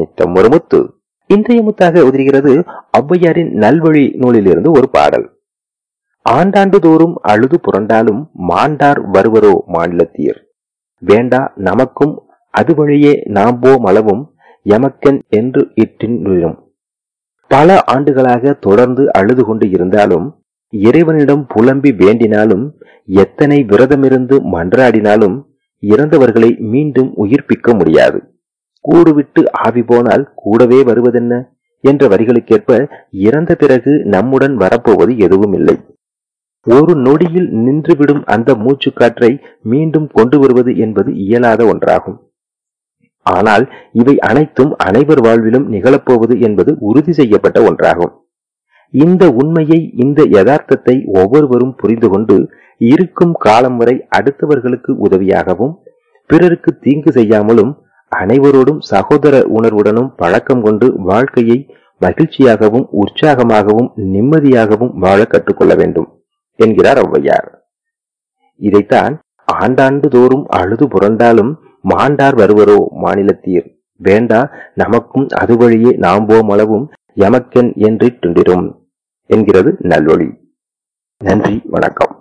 நித்தம் ஒரு முத்து. இன்றைய முத்தாக உதிரிகிறது ஔவையாரின் நல்வழி நூலிலிருந்து ஒரு பாடல். ஆண்டாண்டு தோறும் அழுது புரண்டாலும் மாண்டார் வருவரோ மாநிலத்தீர். வேண்டா நமக்கும் அது வழியே நாம்போ மளவும் எமக்கன் என்று இட்டின் பல ஆண்டுகளாக தொடர்ந்து அழுது கொண்டு இருந்தாலும் இறைவனிடம் புலம்பி வேண்டினாலும் எத்தனை விரதமிருந்து மன்றாடினாலும் இறந்தவர்களை மீண்டும் உயிர்ப்பிக்க முடியாது. கூடு விட்டு ஆவி போனால் கூடவே வருவதென்ன? என்ற வரிகளுக்கேற்ப இறந்த பிறகு நம்முடன் வரப்போவது எதுவும் இல்லை. ஒரு நொடியில் நின்றுவிடும் அந்த மூச்சுக்காற்றை மீண்டும் கொண்டு வருவது என்பது இயலாத ஒன்றாகும். ஆனால் இவை அனைத்தும் அனைவர் வாழ்விலும் நிகழப்போவது என்பது உறுதி செய்யப்பட்ட ஒன்றாகும். இந்த உண்மையை இந்த யதார்த்தத்தை ஒவ்வொருவரும் புரிந்து கொண்டு இருக்கும் காலம் வரை அடுத்தவர்களுக்கு உதவியாகவும் பிறருக்கு தீங்கு செய்யாமலும் அனைவரோடும் சகோதர உணர்வுடனும் பழக்கம் கொண்டு வாழ்க்கையை மகிழ்ச்சியாகவும் உற்சாகமாகவும் நிம்மதியாகவும் வாழ கற்றுக்கொள்ள வேண்டும் என்கிறார் ஔவையார். இதைத்தான் ஆண்டாண்டு தோறும் அழுது புரண்டாலும் மாண்டார் வருவரோ மாநிலத்தீர். வேண்டா நமக்கும் அது வழியே நாம்போம் அளவும் எமக்கென் துண்டிரும் என்கிறது நல்வழி. நன்றி வணக்கம்.